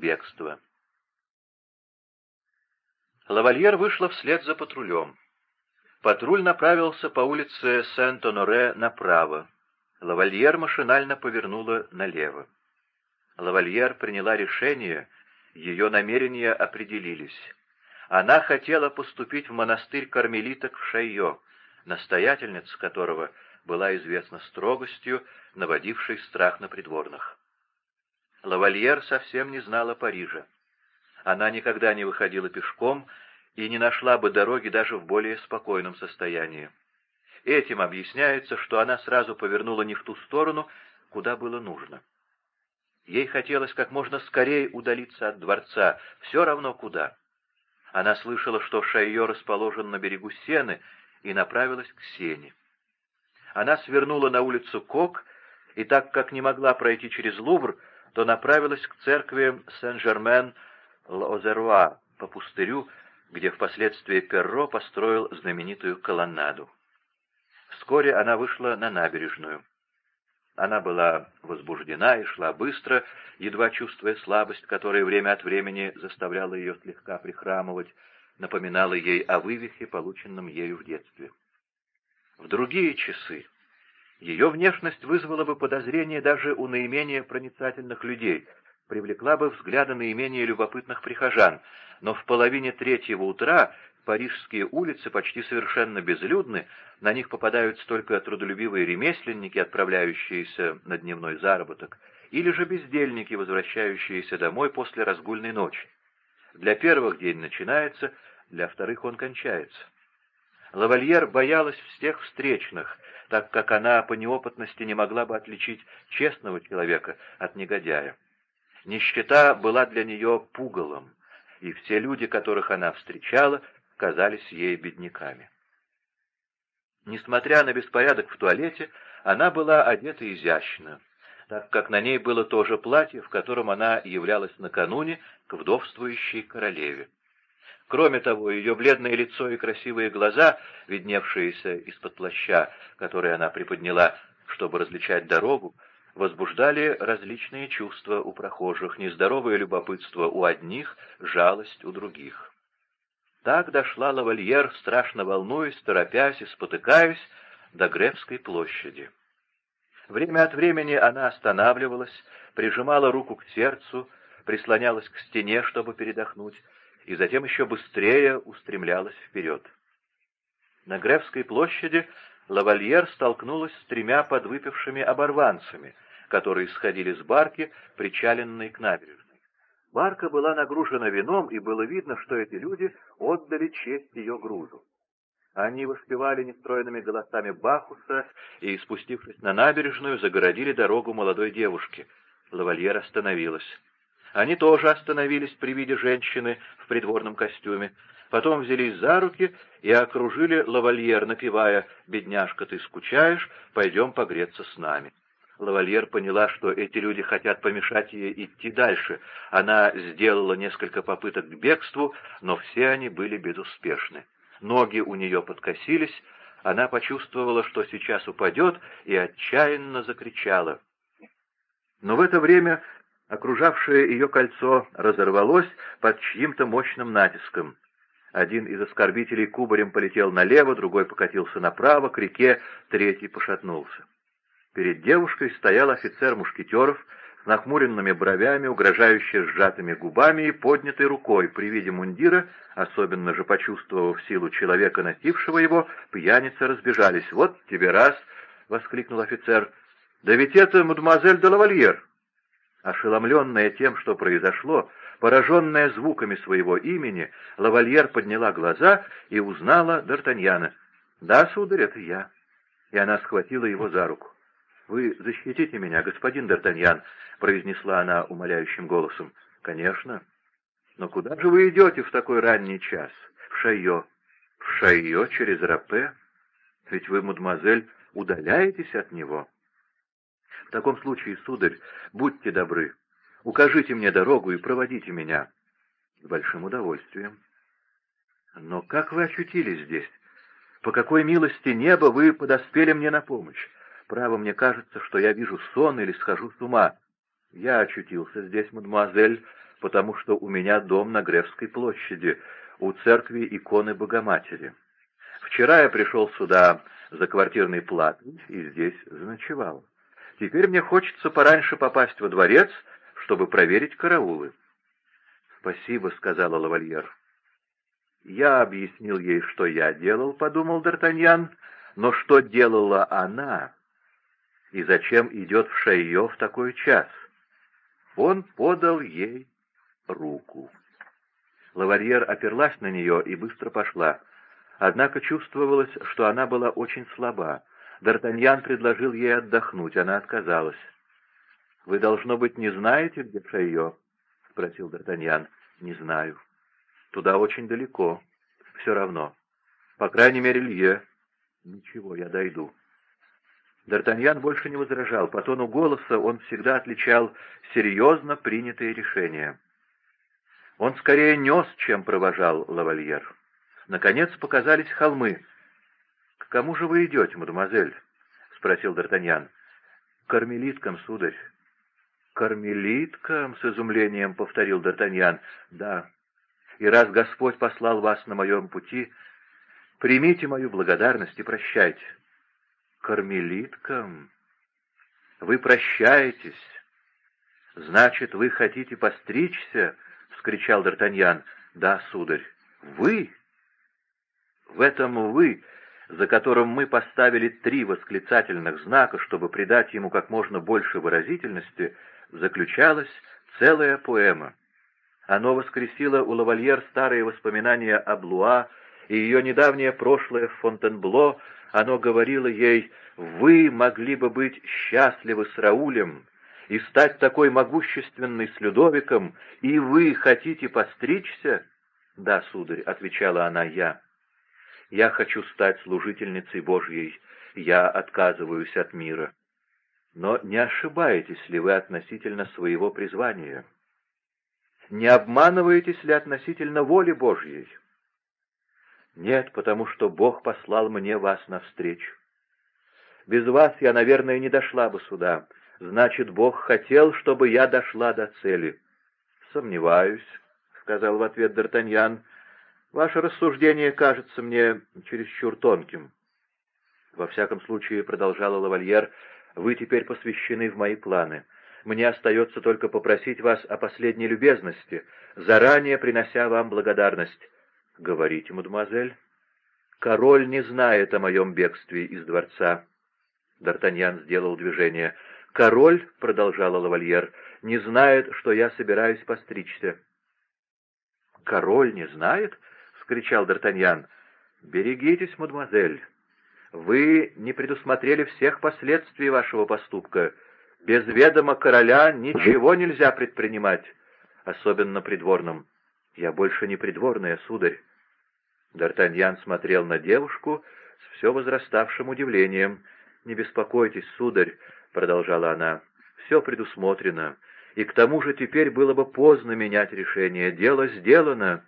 бегства. Лавальер вышла вслед за патрулем. Патруль направился по улице Сент-Оноре направо. Лавальер машинально повернула налево. Лавальер приняла решение, ее намерения определились. Она хотела поступить в монастырь кармелиток в Шайо, настоятельница которого была известна строгостью, наводившей страх на придворных. Лавальер совсем не знала Парижа. Она никогда не выходила пешком и не нашла бы дороги даже в более спокойном состоянии. Этим объясняется, что она сразу повернула не в ту сторону, куда было нужно. Ей хотелось как можно скорее удалиться от дворца, все равно куда. Она слышала, что Шайо расположен на берегу Сены, и направилась к Сене. Она свернула на улицу Кок, и так как не могла пройти через Лувр, то направилась к церкви Сен-Жермен-Л'Озеруа по пустырю, где впоследствии Перро построил знаменитую колоннаду. Вскоре она вышла на набережную. Она была возбуждена и шла быстро, едва чувствуя слабость, которая время от времени заставляла ее слегка прихрамывать, напоминала ей о вывихе, полученном ею в детстве. В другие часы ее внешность вызвала бы подозрение даже у наименее проницательных людей, привлекла бы взгляды наименее любопытных прихожан, но в половине третьего утра парижские улицы почти совершенно безлюдны, на них попадаются только трудолюбивые ремесленники, отправляющиеся на дневной заработок, или же бездельники, возвращающиеся домой после разгульной ночи. Для первых день начинается, для вторых он кончается. Лавальер боялась всех встречных, так как она по неопытности не могла бы отличить честного человека от негодяя. Нищета была для нее пугалом, и все люди, которых она встречала, казались ей бедняками. Несмотря на беспорядок в туалете, она была одета изящно, так как на ней было то же платье, в котором она являлась накануне к вдовствующей королеве. Кроме того, ее бледное лицо и красивые глаза, видневшиеся из-под плаща, который она приподняла, чтобы различать дорогу, возбуждали различные чувства у прохожих, нездоровое любопытство у одних, жалость у других. Так дошла лавальер, страшно волнуясь, торопясь и спотыкаясь, до Гребской площади. Время от времени она останавливалась, прижимала руку к сердцу, прислонялась к стене, чтобы передохнуть, и затем еще быстрее устремлялась вперед. На Гревской площади лавальер столкнулась с тремя подвыпившими оборванцами, которые сходили с барки, причаленной к набережной. Барка была нагружена вином, и было видно, что эти люди отдали честь ее грузу. Они воспевали нестроенными голосами Бахуса и, спустившись на набережную, загородили дорогу молодой девушке. Лавальер остановилась. Они тоже остановились при виде женщины в придворном костюме, потом взялись за руки и окружили лавальер, напевая «Бедняжка, ты скучаешь, пойдем погреться с нами». Лавальер поняла, что эти люди хотят помешать ей идти дальше. Она сделала несколько попыток к бегству, но все они были безуспешны. Ноги у нее подкосились, она почувствовала, что сейчас упадет, и отчаянно закричала. Но в это время окружавшее ее кольцо разорвалось под чьим-то мощным натиском. Один из оскорбителей кубарем полетел налево, другой покатился направо, к реке, третий пошатнулся. Перед девушкой стоял офицер мушкетеров с нахмуренными бровями, угрожающе сжатыми губами и поднятой рукой. При виде мундира, особенно же почувствовав силу человека, носившего его, пьяницы разбежались. «Вот тебе раз!» — воскликнул офицер. «Да ведь это мадемуазель де лавальер!» Ошеломленная тем, что произошло, пораженная звуками своего имени, лавальер подняла глаза и узнала Д'Артаньяна. «Да, сударь, это я». И она схватила его за руку. «Вы защитите меня, господин Д'Артаньян», — произнесла она умоляющим голосом. «Конечно. Но куда же вы идете в такой ранний час? В Шайо». «В Шайо через Рапе? Ведь вы, мадемуазель, удаляетесь от него». «В таком случае, сударь, будьте добры, укажите мне дорогу и проводите меня». «С большим удовольствием». «Но как вы очутились здесь? По какой милости неба вы подоспели мне на помощь? Право, мне кажется, что я вижу сон или схожу с ума. Я очутился здесь, мадемуазель, потому что у меня дом на Гревской площади, у церкви иконы Богоматери. Вчера я пришел сюда за квартирной платой и здесь заночевал. Теперь мне хочется пораньше попасть во дворец, чтобы проверить караулы. — Спасибо, — сказала лавальер. Я объяснил ей, что я делал, — подумал Д'Артаньян, — но что делала она и зачем идет в Шайо в такой час? Он подал ей руку. Лаварьер оперлась на нее и быстро пошла. Однако чувствовалось, что она была очень слаба. Д'Артаньян предложил ей отдохнуть, она отказалась. — Вы, должно быть, не знаете, где Шайо? — спросил Д'Артаньян. — Не знаю. — Туда очень далеко. Все равно. По крайней мере, Лье. — Ничего, я дойду. Д'Артаньян больше не возражал. По тону голоса он всегда отличал серьезно принятые решения. Он скорее нес, чем провожал лавальер. Наконец показались холмы. — кому же вы идете, мадемуазель? — спросил Д'Артаньян. — кармелиткам, сударь. — Кармелиткам? — с изумлением повторил Д'Артаньян. — Да. И раз Господь послал вас на моем пути, примите мою благодарность и прощайте. — Кармелиткам? Вы прощаетесь? Значит, вы хотите постричься? — вскричал Д'Артаньян. — Да, сударь. — Вы? В этом «вы», за которым мы поставили три восклицательных знака, чтобы придать ему как можно больше выразительности, заключалась целая поэма. Оно воскресило у лавальер старые воспоминания о Блуа и ее недавнее прошлое в Фонтенбло, оно говорило ей «Вы могли бы быть счастливы с Раулем и стать такой могущественной с Людовиком, и вы хотите постричься?» «Да, сударь», — отвечала она, — «я». Я хочу стать служительницей Божьей, я отказываюсь от мира. Но не ошибаетесь ли вы относительно своего призвания? Не обманываетесь ли относительно воли Божьей? Нет, потому что Бог послал мне вас навстречу. Без вас я, наверное, не дошла бы сюда. Значит, Бог хотел, чтобы я дошла до цели. Сомневаюсь, — сказал в ответ Д'Артаньян. Ваше рассуждение кажется мне чересчур тонким. Во всяком случае, — продолжала лавальер, — вы теперь посвящены в мои планы. Мне остается только попросить вас о последней любезности, заранее принося вам благодарность. — Говорите, мадемуазель. — Король не знает о моем бегстве из дворца. Д'Артаньян сделал движение. — Король, — продолжала лавальер, — не знает, что я собираюсь постричься. — Король не знает? — вскричал Д'Артаньян. «Берегитесь, мадемуазель. Вы не предусмотрели всех последствий вашего поступка. Без ведома короля ничего нельзя предпринимать, особенно придворным. Я больше не придворная, сударь». Д'Артаньян смотрел на девушку с все возраставшим удивлением. «Не беспокойтесь, сударь», — продолжала она, — «все предусмотрено, и к тому же теперь было бы поздно менять решение. Дело сделано».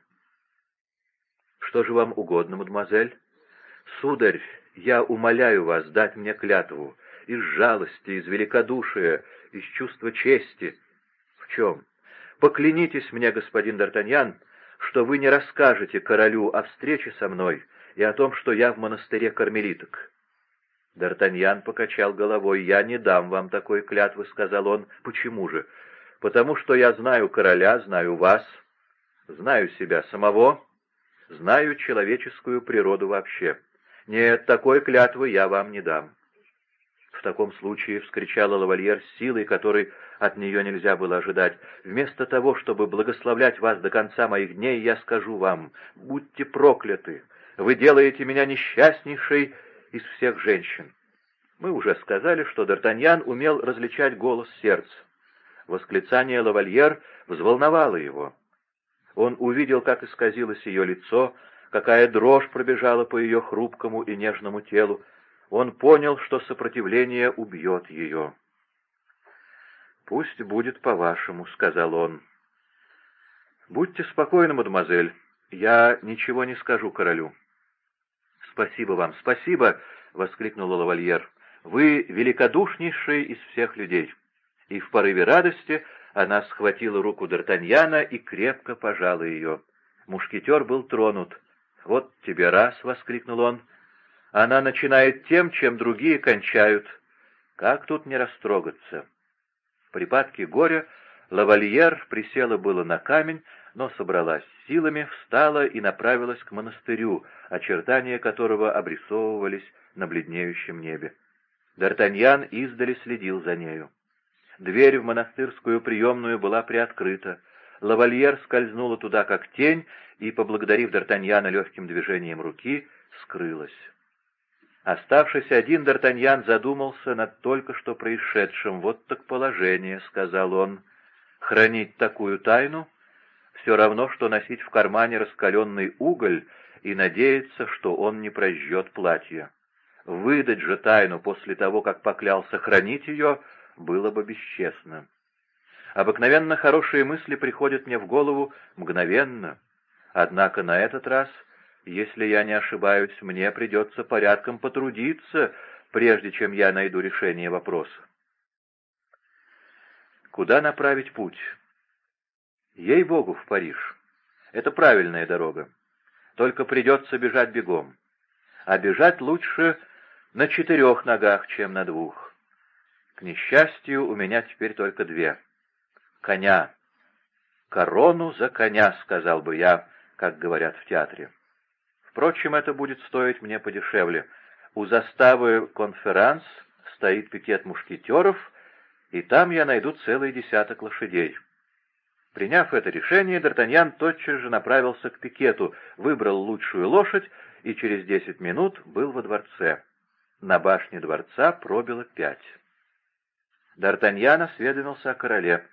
«Что же вам угодно, мадемуазель?» «Сударь, я умоляю вас дать мне клятву из жалости, из великодушия, из чувства чести». «В чем?» «Поклянитесь мне, господин Д'Артаньян, что вы не расскажете королю о встрече со мной и о том, что я в монастыре кармелиток». Д'Артаньян покачал головой. «Я не дам вам такой клятвы», — сказал он. «Почему же?» «Потому что я знаю короля, знаю вас, знаю себя самого знаю человеческую природу вообще. Нет, такой клятвы я вам не дам. В таком случае, — вскричала лавальер с силой, которой от нее нельзя было ожидать, — вместо того, чтобы благословлять вас до конца моих дней, я скажу вам, будьте прокляты, вы делаете меня несчастнейшей из всех женщин. Мы уже сказали, что Д'Артаньян умел различать голос сердца. Восклицание лавальер взволновало его. Он увидел, как исказилось ее лицо, какая дрожь пробежала по ее хрупкому и нежному телу. Он понял, что сопротивление убьет ее. «Пусть будет по-вашему», — сказал он. «Будьте спокойны, мадемуазель, я ничего не скажу королю». «Спасибо вам, спасибо!» — воскликнула лавальер. «Вы великодушнейший из всех людей». И в порыве радости Она схватила руку Д'Артаньяна и крепко пожала ее. Мушкетер был тронут. «Вот тебе раз!» — воскликнул он. «Она начинает тем, чем другие кончают. Как тут не растрогаться?» В припадке горя лавальер присела было на камень, но собралась силами, встала и направилась к монастырю, очертания которого обрисовывались на бледнеющем небе. Д'Артаньян издали следил за нею. Дверь в монастырскую приемную была приоткрыта. Лавальер скользнула туда, как тень, и, поблагодарив Д'Артаньяна легким движением руки, скрылась. Оставшись один, Д'Артаньян задумался над только что происшедшим. «Вот так положение», — сказал он. «Хранить такую тайну все равно, что носить в кармане раскаленный уголь и надеяться, что он не прожжет платье. Выдать же тайну после того, как поклялся хранить ее, было бы бесчестно. Обыкновенно хорошие мысли приходят мне в голову мгновенно, однако на этот раз, если я не ошибаюсь, мне придется порядком потрудиться, прежде чем я найду решение вопроса. Куда направить путь? Ей-богу, в Париж. Это правильная дорога. Только придется бежать бегом. А бежать лучше на четырех ногах, чем на двух. К несчастью, у меня теперь только две. Коня. Корону за коня, сказал бы я, как говорят в театре. Впрочем, это будет стоить мне подешевле. У заставы конферанс стоит пикет мушкетеров, и там я найду целый десяток лошадей. Приняв это решение, Д'Артаньян тотчас же направился к пикету, выбрал лучшую лошадь и через десять минут был во дворце. На башне дворца пробило пять. Д'Артаньян осведомился о короле.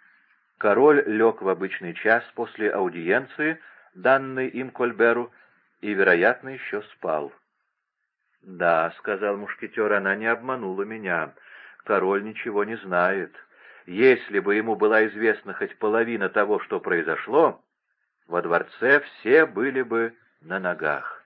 Король лег в обычный час после аудиенции, данной им Кольберу, и, вероятно, еще спал. «Да», — сказал мушкетер, — «она не обманула меня. Король ничего не знает». Если бы ему была известна хоть половина того, что произошло, во дворце все были бы на ногах.